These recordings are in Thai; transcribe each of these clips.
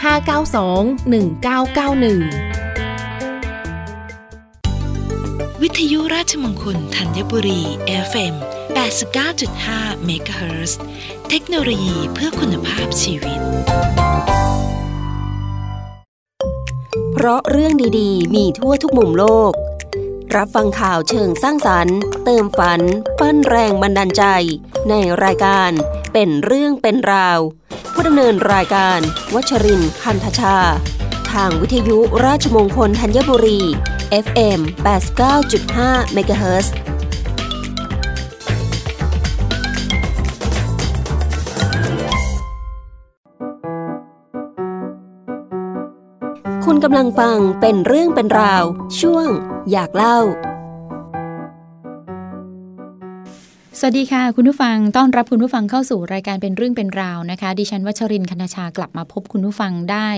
592 1991 วิทยุราชมงคลธัญบุรี FM 89.5 MHz เทคโนโลยีเพื่อคุณภาพชีวิต เพราะเรื่องดีๆ มีทั่วทุกมุมโลก รับฟังข่าวเชิงสร้างสรรค์ เติมฝัน ปั้นแรงบันดาลใจ ในรายการเป็นเรื่องเป็นราว ผู้ดำเนินรายการ วัชรินทร์คันธชา ทางวิทยุราชมงคลธัญบุรี FM 89.5 MHz กำลังฟังเป็นเรื่องเป็นราว ช่วง อยากเล่า สวัสดีค่ะ คุณผู้ฟังต้อนรับคุณผู้ฟังเข้าสู่รายการเป็นเรื่องเป็นราวนะคะ ดิฉันวัชรินคณชากลับมาพบคุณผู้ฟังได้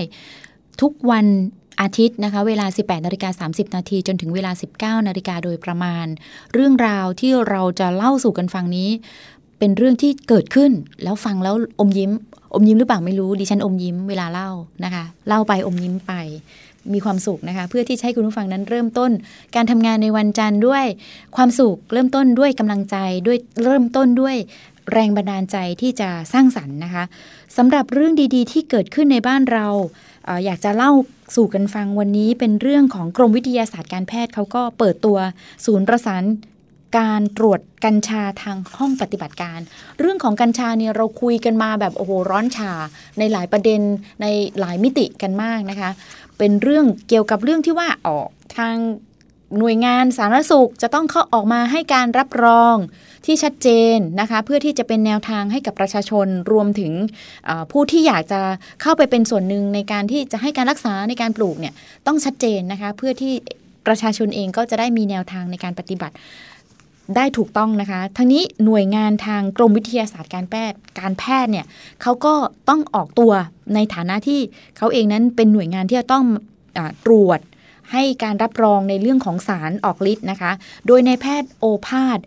ทุกวันอาทิตย์นะคะ เวลา 18นาฬิกา30 นาทีจนถึงเวลา 19นาฬิกาโดยประมาณ เรื่องราวที่เราจะเล่าสู่กันฟังนี้ เป็นเรื่องที่เกิดขึ้นแล้วฟังแล้วอมยิ้ม อมยิ้มหรือเปล่าไม่รู้ดิฉันอมยิ้มเวลาเล่านะคะเล่าไปอมยิ้มไปมีความสุขนะคะ เพื่อที่ให้คุณผู้ฟังนั้นเริ่มต้น การทำงานในวันจันทร์ด้วยความสุขเริ่มต้นด้วยกำลังใจด้วยเริ่มต้นด้วยแรงบันดาลใจที่จะสร้างสรรค์นะคะสำหรับเรื่องดีๆ ที่เกิดขึ้นในบ้านเราออยากจะเล่าสู่กันฟังวันนี้เป็นเรื่องของกรมวิทยาศาสตร์การแพทย์เขาก็เปิดตัวศูนย์ประสาน การตรวจกัญชาทางห้องปฏิบัติการ เรื่องของกัญชาเนี่ยเราคุยกันมาแบบโอ้โหร้อนชา ในหลายประเด็นในหลายมิติกันมากนะคะ เป็นเรื่องเกี่ยวกับเรื่องที่ว่าออกทางหน่วยงานสาธารณสุขจะต้องเข้าออกมาให้การรับรองที่ชัดเจนนะคะเพื่อที่จะเป็นแนวทางให้กับประชาชนรวมถึงผู้ที่อยากจะเข้าไปเป็นส่วนหนึ่งในการที่จะให้การรักษาในการปลูกเนี่ยต้องชัดเจนนะคะเพื่อที่ประชาชนเองก็จะได้มีแนวทางในการปฏิบัติ ได้ถูกต้องนะคะ ทั้งนี้หน่วยงานทางกรมวิทยาศาสตร์การแพทย์การแพทย์เนี่ยเขาก็ต้องออกตัวในฐานะที่เขาเองนั้นเป็นหน่วยงานที่จะต้องอตรวจให้การรับรองในเรื่องของสารออกฤทธิ์นะคะ โดยในแพทย์โอภาส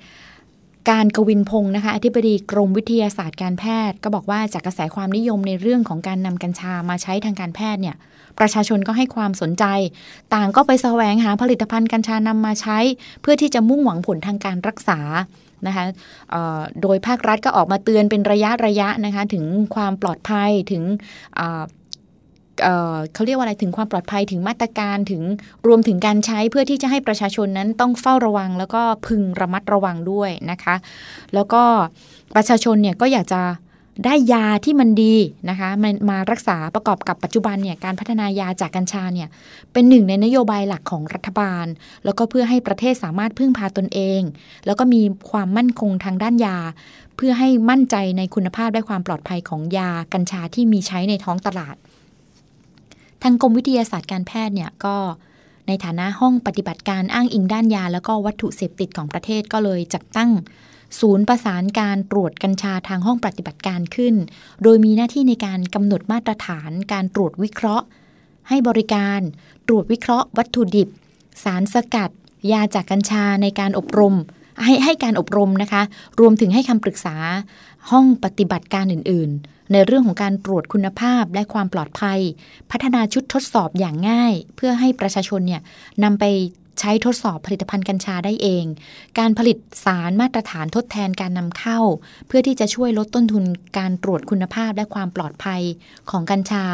การกวินพงศ์นะคะอธิบดีกรมวิทยาศาสตร์การแพทย์ ก็บอกว่าจากกระแสความนิยมในเรื่องของการนำกัญชามาใช้ทางการแพทย์เนี่ยประชาชนก็ให้ความสนใจ ต่างก็ไปแสวงหาผลิตภัณฑ์กัญชานำมาใช้ เพื่อที่จะมุ่งหวังผลทางการรักษานะคะโดยภาครัฐก็ออกมาเตือนเป็นระยะระยะนะคะถึงความปลอดภัยถึง เขาเรียกว่าอะไรถึงความปลอดภัยถึงมาตรการถึงรวมถึงการใช้เพื่อที่จะให้ประชาชนนั้นต้องเฝ้าระวัง แล้วก็พึงระมัดระวังด้วยนะคะ แล้วก็ประชาชนเนี่ยก็อยากจะได้ยาที่มันดีนะคะมามารักษาประกอบกับปัจจุบันเนี่ยการพัฒนายาจากกัญชาเนี่ยเป็นหนึ่งในนโยบายหลักของรัฐบาล แล้วก็เพื่อให้ประเทศสามารถพึ่งพาตนเอง แล้วก็มีความมั่นคงทางด้านยา เพื่อให้มั่นใจในคุณภาพและความปลอดภัยของยากัญชาที่มีใช้ในท้องตลาดางกรมวิทยาศาสตร์การแพทย์เนี่ยก็ในฐานะห้องปฏิบัติการอ้างอิงด้านยา แล้วก็วัตถุเสพติดของประเทศก็เลยจัดตั้งศูนย์ประสานการตรวจกัญชาทางห้องปฏิบัติการขึ้น โดยมีหน้าที่ในการกำหนดมาตรฐานการตรวจวิเคราะห์ ให้บริการ ตรวจวิเคราะห์ วัตถุดิบ สารสกัด ยาจากกัญชาในการอบรม ให้ให้การอบรมนะคะ รวมถึงให้คำปรึกษาห้องปฏิบัติการอื่น ๆ ในเรื่องของการตรวจคุณภาพและความปลอดภัย พัฒนาชุดทดสอบอย่างง่าย เพื่อให้ประชาชนเนี่ยนำไปใช้ทดสอบผลิตภัณฑ์กัญชาได้เอง การผลิตสารมาตรฐานทดแทนการนำเข้า เพื่อที่จะช่วยลดต้นทุนการตรวจคุณภาพและความปลอดภัยของกัญชา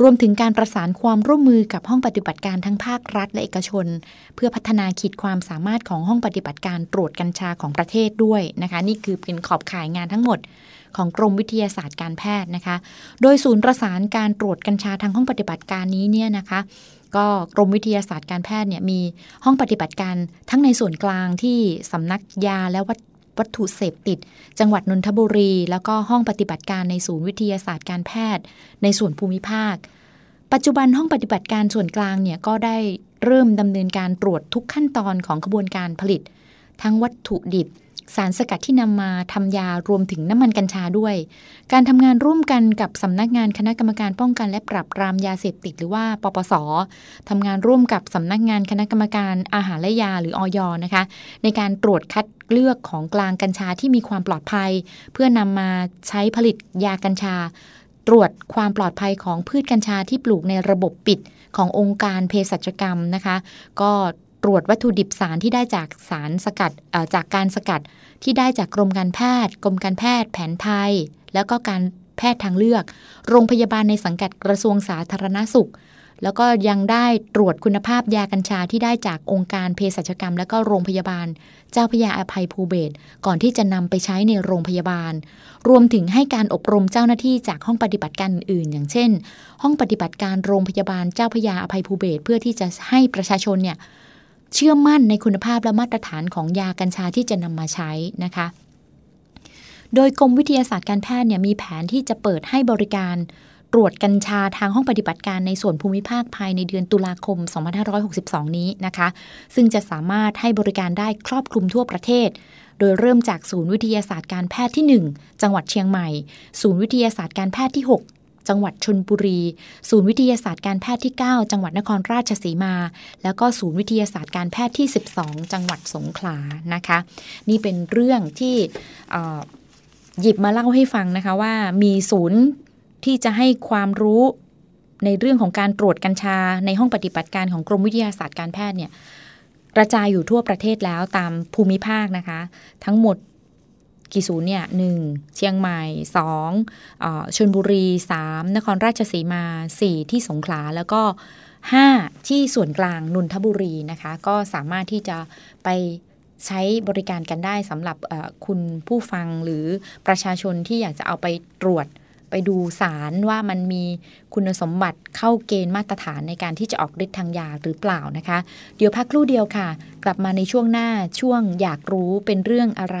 รวมถึงการประสานความร่วมมือกับห้องปฏิบัติการทั้งภาครัฐและเอกชน เพื่อพัฒนาขีดความสามารถของห้องปฏิบัติการตรวจกัญชาของประเทศด้วยนะคะ นี่คือเป็นขอบข่ายงานทั้งหมด ของกรมวิทยาศาสตร์การแพทย์นะคะ โดยศูนย์ประสานการตรวจกัญชาทางห้องปฏิบัติการนี้เนี่ยนะคะก็กรมวิทยาศาสตร์การแพทย์เนี่ยมีห้องปฏิบัติการทั้งในส่วนกลางที่สำนักยาและวัตถุเสพติด จังหวัดนนทบุรี แล้วก็ห้องปฏิบัติการในศูนย์วิทยาศาสตร์การแพทย์ ในส่วนภูมิภาค ปัจจุบันห้องปฏิบัติการส่วนกลางเนี่ยก็ได้เริ่มดำเนินการตรวจทุกขั้นตอนของกระบวนการผลิต ทั้งวัตถุดิบ สารสกัดที่นำมาทำยารวมถึงน้ำมันกัญชาด้วย การทำงานร่วมกันกับสำนักงานคณะกรรมการป้องกันและปรับปรามยาเสพติดหรือว่าปปสทำงานร่วมกับสำนักงานคณะกรรมการอาหารและยาหรืออยนะคะ ในการตรวจคัดเลือกของกลางกัญชาที่มีความปลอดภัย เพื่อนำมาใช้ผลิตยากัญชา ตรวจความปลอดภัยของพืชกัญชาที่ปลูกในระบบปิดขององค์การเภสัชกรรมนะคะ ก็ ตรวจวัตถุดิบสารที่ได้จากสารสกัดจากการสกัดที่ได้จากกรมการแพทย์ กรมการแพทย์ แผนไทย แล้วก็การแพทย์ทางเลือก โรงพยาบาลในสังกัดกระทรวงสาธารณสุข แล้วก็ยังได้ตรวจคุณภาพยากัญชาที่ได้จากองค์การเภสัชกรรม และก็โรงพยาบาล เจ้าพยาอภัยภูเบศก่อนที่จะนำไปใช้ในโรงพยาบาล รวมถึงให้การอบรมเจ้าหน้าที่จากห้องปฏิบัติการอื่นๆอย่างเช่น ห้องปฏิบัติการโรงพยาบาลเจ้าพยาอภัยภูเบศเพื่อที่จะให้ประชาชนเนี่ย เชื่อมั่นในคุณภาพและมาตรฐานของยากัญชาที่จะนำมาใช้นะคะ โดยกรมวิทยาศาสตร์การแพทย์เนี่ยมีแผนที่จะเปิดให้บริการตรวจกัญชาทางห้องปฏิบัติการในส่วนภูมิภาคภายในเดือนตุลาคม 2562 นี้นะคะ ซึ่งจะสามารถให้บริการได้ครอบคลุมทั่วประเทศ โดยเริ่มจากศูนย์วิทยาศาสตร์การแพทย์ที่ 1 จังหวัดเชียงใหม่ ศูนย์วิทยาศาสตร์การแพทย์ที่6 จังหวัดชนบุรี ศูนย์วิทยาศาสตร์การแพทย์ที่ 9 จังหวัดนครราชสีมา แล้วก็ศูนย์วิทยาศาสตร์การแพทย์ที่ 12 จังหวัดสงขลานะคะ นี่เป็นเรื่องที่หยิบมาเล่าให้ฟังนะคะว่ามีศูนย์ที่จะให้ความรู้ในเรื่องของการตรวจกัญชาในห้องปฏิบัติการของกรมวิทยาศาสตร์การแพทย์เนี่ยกระจายอยู่ทั่วประเทศแล้วตามภูมิภาคนะคะ ทั้งหมด กี่ศูนย์เนี่ยหนึ่งเชียงใหม่สองอชลบุรีสามนครราชสีมาสี่ที่สงขลาแล้วก็ 5 ที่ส่วนกลางนนทบุรีนะคะ ก็สามารถที่จะไปใช้บริการกันได้สำหรับคุณผู้ฟังหรือประชาชนที่อยากจะเอาไปตรวจไปดูสารว่ามันมีคุณสมบัติเข้าเกณฑ์มาตรฐานในการที่จะออกฤทธิ์ทางยาหรือเปล่านะคะ เดี๋ยวพักครู่เดียวค่ะ กลับมาในช่วงหน้าช่วงอยากรู้เป็นเรื่องอะไร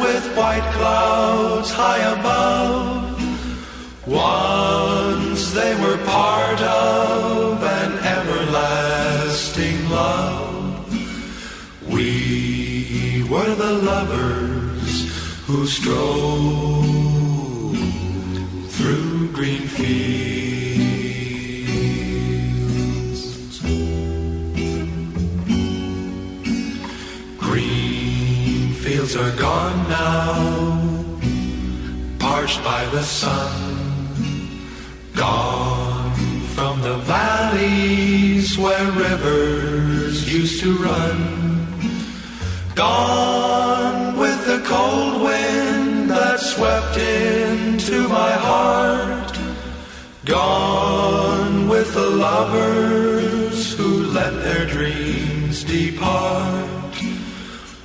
with white clouds high above. Once they were part of an everlasting love. We were the lovers who strolled through green fields. Are gone now, parched by the sun. Gone from the valleys where rivers used to run. Gone with the cold wind that swept into my heart. Gone with the lovers who let their dreams depart.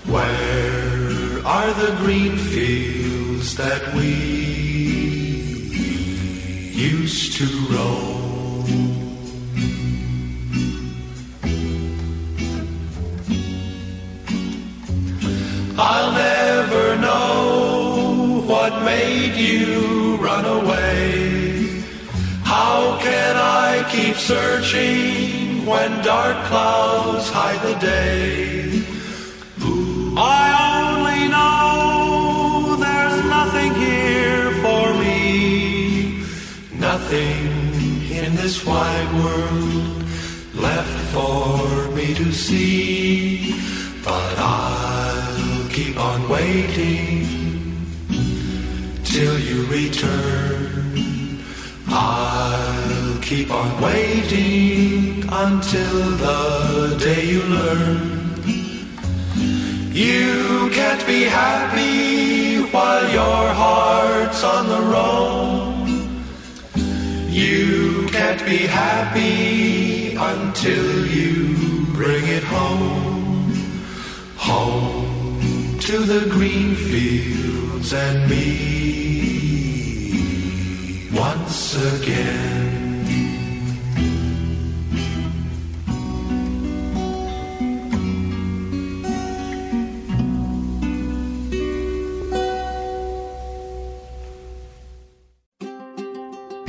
Where are the green fields that we used to roam? I'll never know what made you run away. How can I keep searching when dark clouds hide the day? Nothing in this wide world left for me to see. But I'll keep on waiting till you return. I'll keep on waiting until the day you learn. You can't be happy while your heart's on the roam. You can't be happy until you bring it home. Home to the green fields and me once again.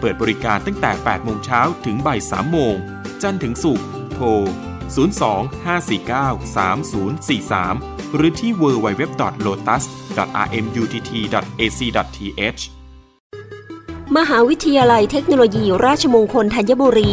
เปิดบริการตั้งแต่ 8 โมงเช้าถึงบ่าย3โมง จันทร์ถึงศุกร์ โทร 02-549-3043 หรือที่ www.lotus.rmutt.ac.th มหาวิทยาลัยเทคโนโลยีราชมงคลธัญบุรี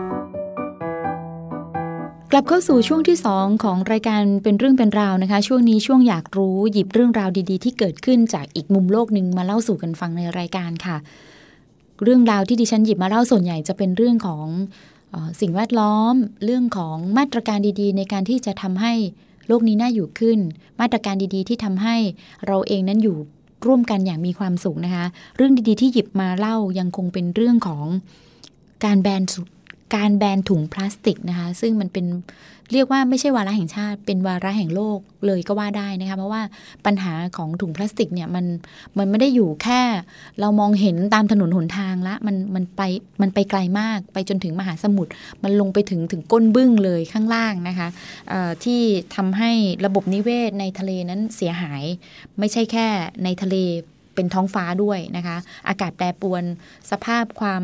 กลับเข้าสู่ช่วงที่ 2 ของรายการเป็นเรื่องเป็นราวนะคะ ช่วงนี้ช่วงอยากรู้หยิบเรื่องราวดีๆ ที่เกิดขึ้นจากอีกมุมโลกหนึ่งมาเล่าสู่กันฟังในรายการค่ะ เรื่องราวที่ดิฉันหยิบมาเล่าส่วนใหญ่จะเป็นเรื่องของออสิ่งแวดล้อม เรื่องของมาตรการดีๆ ในการที่จะทำให้โลกนี้น่าอยู่ขึ้น มาตรการดีๆ ที่ทำให้เราเองนั้นอยู่ร่วมกันอย่างมีความสุขนะคะ เรื่องดีๆที่หยิบมาเล่ายังคงเป็นเรื่องของการแบนสุ การแบนถุงพลาสติกนะคะ ซึ่งมันเป็นเรียกว่าไม่ใช่วาระแห่งชาติ เป็นวาระแห่งโลกเลยก็ว่าได้นะคะ เพราะว่าปัญหาของถุงพลาสติกเนี่ยมันมันไม่ได้อยู่แค่ เรามองเห็นตามถนนหนทางละมันมันไปมันไปไกลมาก ไปจนถึงมหาสมุทรมันลงไปถึงถึงก้นบึ้งเลยข้างล่างนะคะที่ทำให้ระบบนิเวศในทะเลนั้นเสียหาย ไม่ใช่แค่ในทะเลเป็นท้องฟ้าด้วยนะคะ อากาศแปรปรวนสภาพความ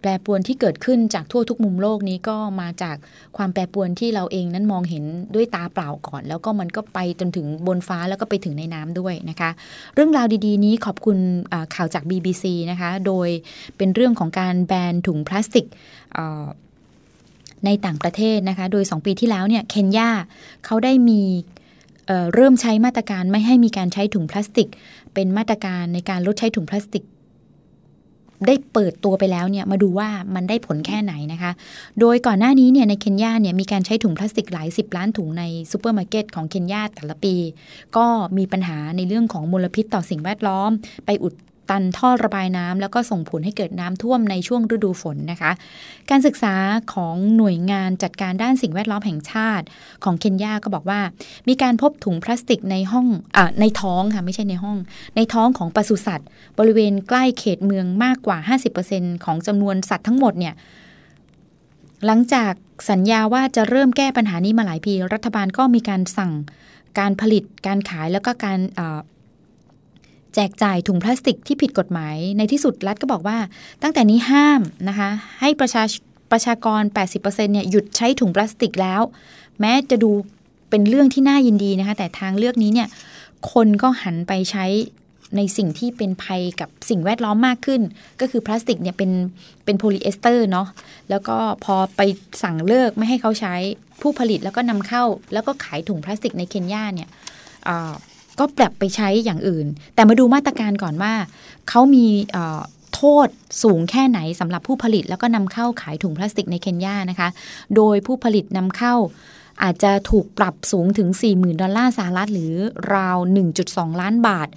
แปรปรวนที่เกิดขึ้นจากทั่วทุกมุมโลกนี้ก็มาจากความแปรปรวนที่เราเองนั้นมองเห็นด้วยตาเปล่าก่อน แล้วก็มันก็ไปจนถึงบนฟ้าแล้วก็ไปถึงในน้ำด้วยนะคะ เรื่องราวดีๆ นี้ขอบคุณข่าวจาก BBC นะคะ โดยเป็นเรื่องของการแบนถุงพลาสติกในต่างประเทศนะคะ โดย 2 ปีที่แล้วเนี่ยเคนยาเขาได้มีเริ่มใช้มาตรการไม่ให้มีการใช้ถุงพลาสติก เป็นมาตรการในการลดใช้ถุงพลาสติก ได้เปิดตัวไปแล้วเนี่ยมาดูว่ามันได้ผลแค่ไหนนะคะ โดยก่อนหน้านี้เนี่ยในเคนยาเนี่ยมีการใช้ถุงพลาสติกหลายสิบล้านถุงในซูเปอร์มาร์เก็ตของเคนยาแต่ละปี ก็มีปัญหาในเรื่องของมลพิษต่อสิ่งแวดล้อม ไปอุด ตันท่อระบายน้ำแล้วก็ส่งผลให้เกิดน้ำท่วมในช่วงฤดูฝนนะคะ การศึกษาของหน่วยงานจัดการด้านสิ่งแวดล้อมแห่งชาติ ของเคนยาก็บอกว่า มีการพบถุงพลาสติกในห้องอในท้องค่ะไม่ใช่ในห้อง ในท้องของปศุสัตว์ บริเวณใกล้เขตเมืองมากกว่า 50%ของจำนวนสัตว์ทั้งหมดเนี่ยหลังจากสัญญาว่าจะเริ่มแก้ปัญหานี้มาหลายปี รัฐบาลก็มีการสั่งการผลิตการขายแล้วก็การ แจกจ่ายถุงพลาสติกที่ผิดกฎหมาย ในที่สุดรัฐก็บอกว่า ตั้งแต่นี้ห้ามนะคะ ให้ประชาประชากร 80%เนี่ยหยุดใช้ถุงพลาสติกแล้ว แม้จะดูเป็นเรื่องที่น่ายินดีนะคะ แต่ทางเลือกนี้เนี่ย คนก็หันไปใช้ในสิ่งที่เป็นภัยกับสิ่งแวดล้อมมากขึ้น ก็คือพลาสติกเนี่ยเป็นเป็นโพลีเอสเตอร์เนาะแล้วก็พอไปสั่งเลิกไม่ให้เขาใช้ผู้ผลิตแล้วก็นำเข้า แล้วก็ขายถุงพลาสติกในเคนยาเนี่ย ก็ปรับไปใช้อย่างอื่น แต่มาดูมาตรการก่อนว่าเขามีโทษสูงแค่ไหนสำหรับผู้ผลิต แล้วก็นำเข้าขายถุงพลาสติกในเคนยานะคะ โดยผู้ผลิตนำเข้าอาจจะถูกปรับสูงถึง 40,000 ดอลลาร์สหรัฐหรือราว 1.2 ล้านบาท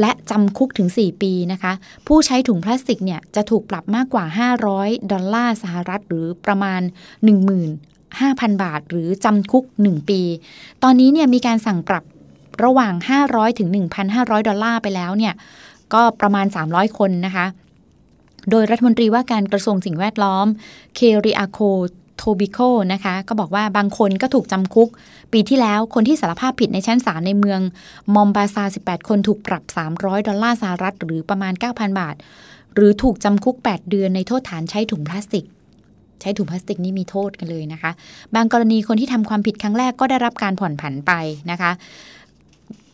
และจำคุกถึง 4 ปีนะคะ ผู้ใช้ถุงพลาสติกเนี่ยจะถูกปรับมากกว่า 500 ดอลลาร์สหรัฐหรือประมาณ15,000 บาท หรือจำคุก 1 ปี ตอนนี้เนี่ยมีการสั่งปรับ ระหว่าง 500 ถึง 1,500 ดอลลาร์ไปแล้วเนี่ย ก็ประมาณ 300 คนนะคะ โดยรัฐมนตรีว่าการกระทรวงสิ่งแวดล้อม เคริอาโคโทบิโคนะคะ ก็บอกว่าบางคนก็ถูกจำคุก ปีที่แล้วคนที่สารภาพผิดในชั้นศาลในเมือง มอมบาซา 18 คนถูกปรับ 300 ดอลลาร์สหรัฐ หรือประมาณ 9,000 บาท หรือถูกจำคุก 8 เดือนในโทษฐานใช้ถุงพลาสติกใช้ถุงพลาสติกนี่มีโทษกันเลยนะคะ บางกรณีคนที่ทำความผิดครั้งแรกก็ได้รับการผ่อนผันไปนะคะ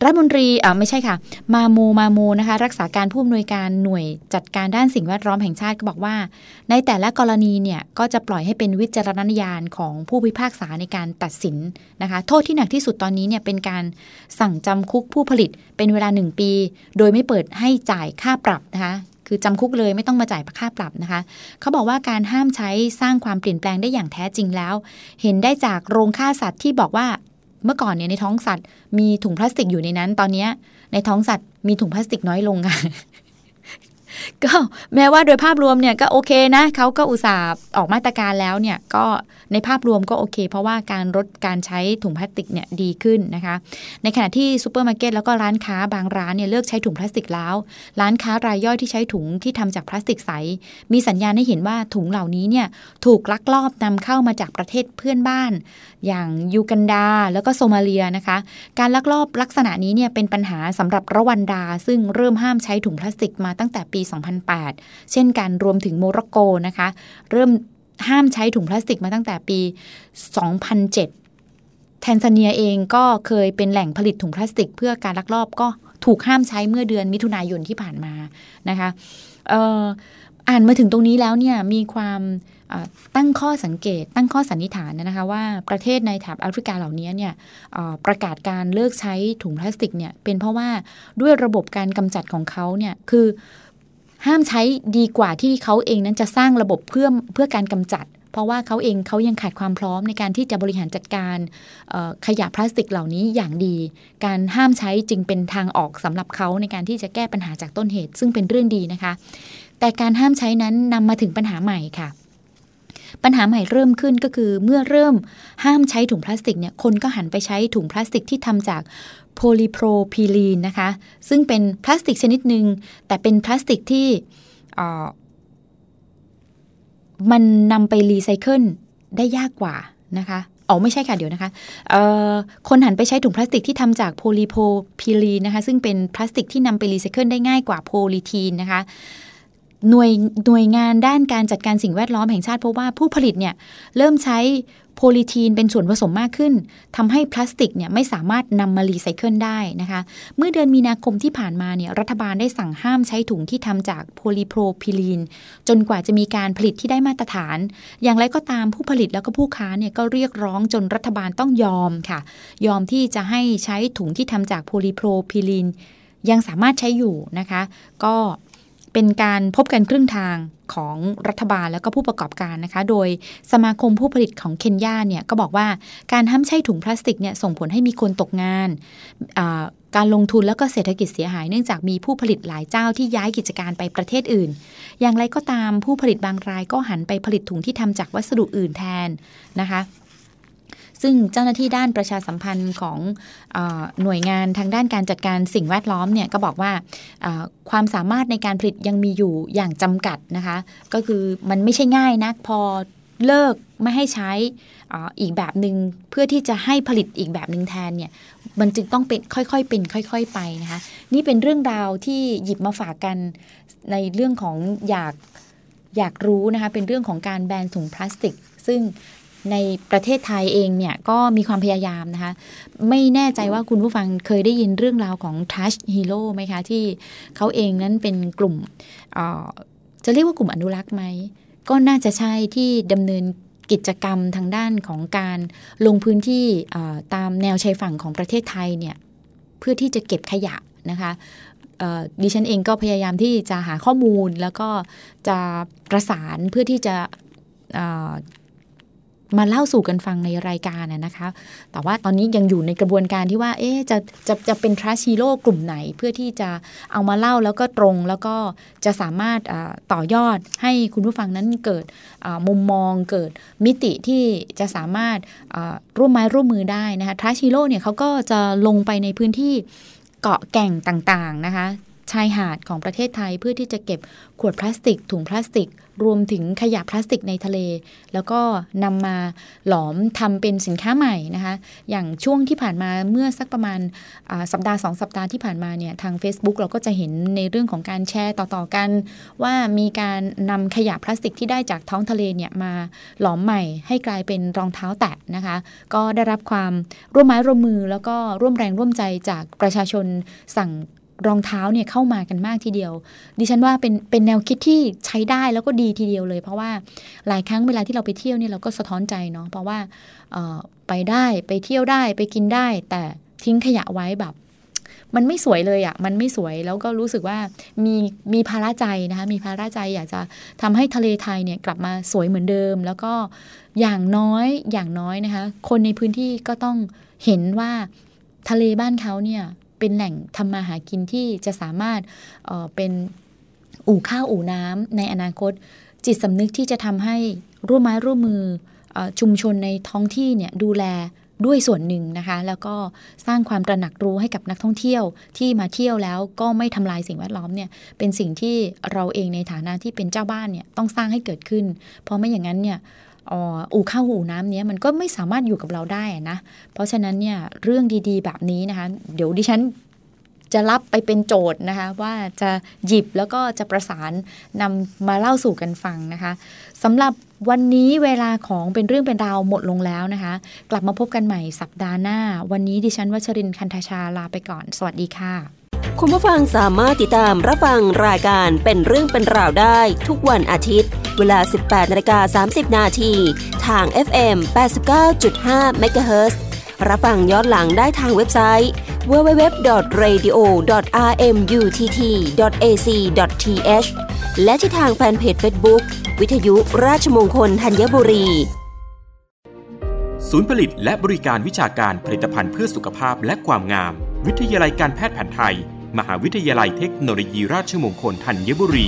รัฐมนตรีอ่าไม่ใช่ค่ะ มาโมมาโมนะคะ รักษาการผู้อำนวยการหน่วยจัดการด้านสิ่งแวดล้อมแห่งชาติก็บอกว่า ในแต่ละกรณีเนี่ยก็จะปล่อยให้เป็นวิจารณญาณของผู้พิพากษาในการตัดสินนะคะ โทษที่หนักที่สุดตอนนี้เนี่ยเป็นการสั่งจำคุกผู้ผลิตเป็นเวลาหนึ่งปี โดยไม่เปิดให้จ่ายค่าปรับนะคะคือจำคุกเลยไม่ต้องมาจ่ายค่าปรับนะคะ เขาบอกว่าการห้ามใช้สร้างความเปลี่ยนแปลงได้อย่างแท้จริงแล้ว เห็นได้จากโรงฆ่าสัตว์ที่บอกว่า เมื่อก่อนเนี่ยในท้องสัตว์มีถุงพลาสติกอยู่ในนั้น ตอนนี้ในท้องสัตว์มีถุงพลาสติกน้อยลงค่ะก็แม้ว่าโดยภาพรวมเนี่ยก็โอเคนะเขาก็อุตส่าห์ออกมาตรการแล้วเนี่ยก็ในภาพรวมก็โอเค เพราะว่าการลดการใช้ถุงพลาสติกเนี่ยดีขึ้นนะคะ ในขณะที่ซูเปอร์มาร์เก็ตแล้วก็ร้านค้าบางร้านเนี่ยเลิกใช้ถุงพลาสติกแล้ว ร้านค้ารายย่อยที่ใช้ถุงที่ทำจากพลาสติกใส มีสัญญาณให้เห็นว่าถุงเหล่านี้เนี่ยถูกลักลอบนำเข้ามาจากประเทศเพื่อนบ้าน อย่างยูกันดา แล้วก็โซมาเลียนะคะ การลักลอบลักษณะนี้เนี่ยเป็นปัญหาสำหรับรวันดา ซึ่งเริ่มห้ามใช้ถุงพลาสติกมาตั้งแต่ปี 2008 เช่นกันรวมถึงโมร็อกโกนะคะ เริ่ม ห้ามใช้ถุงพลาสติกมาตั้งแต่ปี 2007 แทนซาเนียเองก็เคยเป็นแหล่งผลิตถุงพลาสติก เพื่อการลักลอบก็ถูกห้ามใช้เมื่อเดือนมิถุนายนที่ผ่านมานะคะอ่านมาถึงตรงนี้แล้วเนี่ยมีความตั้งข้อสังเกต ตั้งข้อสันนิษฐานนะคะว่าประเทศในแถบแอฟริกาเหล่านี้เนี่ยประกาศการเลิกใช้ถุงพลาสติกเนี่ยเป็นเพราะว่าด้วยระบบการกำจัดของเขาเนี่ยคือ ห้ามใช้ดีกว่าที่เขาเองนั้นจะสร้างระบบเพื่อเพื่อการกำจัด เพราะว่าเขาเองเขายังขาดความพร้อมในการที่จะบริหารจัดการขยะพลาสติกเหล่านี้อย่างดี การห้ามใช้จึงเป็นทางออกสำหรับเขาในการที่จะแก้ปัญหาจากต้นเหตุ ซึ่งเป็นเรื่องดีนะคะ แต่การห้ามใช้นั้นนำมาถึงปัญหาใหม่ค่ะ ปัญหาใหม่เริ่มขึ้นก็คือเมื่อเริ่มห้ามใช้ถุงพลาสติกเนี่ยคนก็หันไปใช้ถุงพลาสติกที่ทำจากโพลีโพรพิลีนนะคะ ซึ่งเป็นพลาสติกชนิดหนึ่งแต่เป็นพลาสติกที่มันนำไปรีไซเคิลได้ยากกว่านะคะอ๋อไม่ใช่ค่ะเดี๋ยวนะคะคนหันไปใช้ถุงพลาสติกที่ทำจากโพลีโพรพิลีนนะคะ ซึ่งเป็นพลาสติกที่นำไปรีไซเคิลได้ง่ายกว่าโพลีทีนนะคะ หน่วยหน่วยงานด้านการจัดการสิ่งแวดล้อมแห่งชาติพบว่าผู้ผลิตเนี่ยเริ่มใช้โพลีทีนเป็นส่วนผสมมากขึ้นทำให้พลาสติกเนี่ยไม่สามารถนำมารีไซเคิลได้นะคะ เมื่อเดือนมีนาคมที่ผ่านมาเนี่ยรัฐบาลได้สั่งห้ามใช้ถุงที่ทำจากโพลีโพรพิลีน จนกว่าจะมีการผลิตที่ได้มาตรฐาน อย่างไรก็ตามผู้ผลิตแล้วก็ผู้ค้าเนี่ยก็เรียกร้องจนรัฐบาลต้องยอมค่ะ ยอมที่จะให้ใช้ถุงที่ทำจากโพลีโพรพิลีนยังสามารถใช้อยู่นะคะ ก็ เป็นการพบกันครึ่งทางของรัฐบาลแล้วก็ผู้ประกอบการนะคะ โดยสมาคมผู้ผลิตของเคนยาเนี่ยก็บอกว่าการห้ามใช้ถุงพลาสติกเนี่ยส่งผลให้มีคนตกงานการลงทุนแล้วก็เศรษฐกิจเสียหายเนื่องจากมีผู้ผลิตหลายเจ้าที่ย้ายกิจการไปประเทศอื่น อย่างไรก็ตามผู้ผลิตบางรายก็หันไปผลิตถุงที่ทำจากวัสดุอื่นแทนนะคะ ซึ่งเจ้าหน้าที่ด้านประชาสัมพันธ์ของอหน่วยงานทางด้านการจัดการสิ่งแวดล้อมเนี่ยก็บอกว่าความสามารถในการผลิตยังมีอยู่อย่างจำกัดนะคะ ก็คือมันไม่ใช่ง่ายนะพอเลิกไม่ให้ใช้ออีกแบบหนึง่งเพื่อที่จะให้ผลิตอีกแบบหนึ่งแทนเนี่ยมันจึงต้องเป็นค่อยๆเป็นค่อย ๆ ไปนะคะนี่เป็นเรื่องราวที่หยิบมาฝากกันในเรื่องของอยากอยากรู้นะคะเป็นเรื่องของการแบนถุงพลาสติก ซึ่ง ในประเทศไทยเองเนี่ยก็มีความพยายามนะคะ ไม่แน่ใจว่าคุณผู้ฟังเคยได้ยินเรื่องราวของ Touch Hero ไหมคะ ที่เขาเองนั้นเป็นกลุ่ม จะเรียกว่ากลุ่มอนุรักษ์ไหม ก็น่าจะใช่ที่ดำเนินกิจกรรมทางด้านของการลงพื้นที่ตามแนวชายฝั่งของประเทศไทยเนี่ยเพื่อที่จะเก็บขยะนะคะดิฉันเองก็พยายามที่จะหาข้อมูลแล้วก็จะประสานเพื่อที่จะ มาเล่าสู่กันฟังในรายการนะคะ แต่ว่าตอนนี้ยังอยู่ในกระบวนการที่ว่า เอ๊จะจะจะเป็นทรัชชีโร่กลุ่มไหนเพื่อที่จะเอามาเล่าแล้วก็ตรงแล้วก็จะสามารถต่อยอดให้คุณผู้ฟังนั้นเกิดมุมมองเกิดมิติที่จะสามารถร่วมไม้ร่วมมือได้นะคะทรัชชีโร่เนี่ยเขาก็จะลงไปในพื้นที่เกาะแก่งต่างๆนะคะ ชายหาดของประเทศไทย เพื่อที่จะเก็บขวดพลาสติก ถุงพลาสติก รวมถึงขยะพลาสติกในทะเล แล้วก็นำมาหลอมทำเป็นสินค้าใหม่นะคะ อย่างช่วงที่ผ่านมาเมื่อสักประมาณสัปดาห์สองสัปดาห์ที่ผ่านมาเนี่ยทาง Facebook เราก็จะเห็นในเรื่องของการแชร์ต่อๆกัน ว่ามีการนำขยะพลาสติกที่ได้จากท้องทะเลเนี่ยมาหลอมใหม่ให้กลายเป็นรองเท้าแตะนะคะ ก็ได้รับความร่วมไม้ร่วมมือแล้วก็ร่วมแรงร่วมใจจากประชาชนสั่ง รองเท้าเนี่ยเข้ามากันมากทีเดียว ดิฉันว่าเป็นเป็นแนวคิดที่ใช้ได้แล้วก็ดีทีเดียวเลย เพราะว่าหลายครั้งเวลาที่เราไปเที่ยวเนี่ยเราก็สะท้อนใจเนาะเพราะว่าไปได้ไปเที่ยวได้ไปกินได้ แต่ทิ้งขยะไว้แบบ มันไม่สวยเลยอะ่ะมันไม่สวยแล้วก็รู้สึกว่ามีมีภาระใจนะคะมีภาระใจอยากจะทำให้ทะเลไทยเนี่ยกลับมาสวยเหมือนเดิม แล้วก็อย่างน้อยอย่างน้อยนะคะ คนในพื้นที่ก็ต้องเห็นว่าทะเลบ้านเขาเนี่ย เป็นแหล่งทำมาหากินที่จะสามารถเป็นอู่ข้าวอู่น้ำในอนาคต จิตสำนึกที่จะทำให้ร่วมไม้ร่วมมือเอ่อชุมชนในท้องที่เนี่ยดูแลด้วยส่วนหนึ่งนะคะ แล้วก็สร้างความตระหนักรู้ให้กับนักท่องเที่ยวที่มาเที่ยวแล้วก็ไม่ทำลายสิ่งแวดล้อมเนี่ยเป็นสิ่งที่เราเองในฐานะที่เป็นเจ้าบ้านเนี่ยต้องสร้างให้เกิดขึ้น เพราะไม่อย่างนั้นเนี่ย อ่ออู่ข้าวอู่น้ำเนี้ยมันก็ไม่สามารถอยู่กับเราได้นะ เพราะฉะนั้นเนี่ยเรื่องดีๆ แบบนี้นะคะ เดี๋ยวดิฉันจะรับไปเป็นโจทย์นะคะ ว่าจะหยิบแล้วก็จะประสานนำมาเล่าสู่กันฟังนะคะสำหรับวันนี้เวลาของเป็นเรื่องเป็นราวหมดลงแล้วนะคะ กลับมาพบกันใหม่สัปดาห์หน้า วันนี้ดิฉันวัชรินคันธชาลาไปก่อน สวัสดีค่ะ คุณผู้ฟังสามารถติดตามรับฟังรายการเป็นเรื่องเป็นราวได้ทุกวันอาทิตย์ เวลา 18นาฬิกา30 นาทีทาง FM 89.5 MHz รับฟังย้อนหลังได้ทางเว็บไซต์ www.radio.rmutt.ac.th และที่ทางแฟนเพจ Facebook วิทยุราชมงคลธัญบุรี ศูนย์ผลิตและบริการวิชาการผลิตภัณฑ์เพื่อสุขภาพและความงาม วิทยาลัยการแพทย์แผนไทย มหาวิทยาลัยเทคโนโลยีราชมงคลธัญบุรี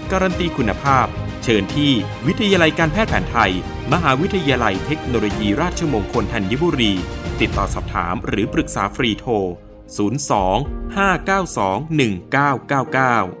การันตีคุณภาพ เชิญที่วิทยาลัยการแพทย์แผนไทย มหาวิทยาลัยเทคโนโลยีราชมงคลธัญบุรี ติดต่อสอบถามหรือปรึกษาฟรีโทร 02 592 1999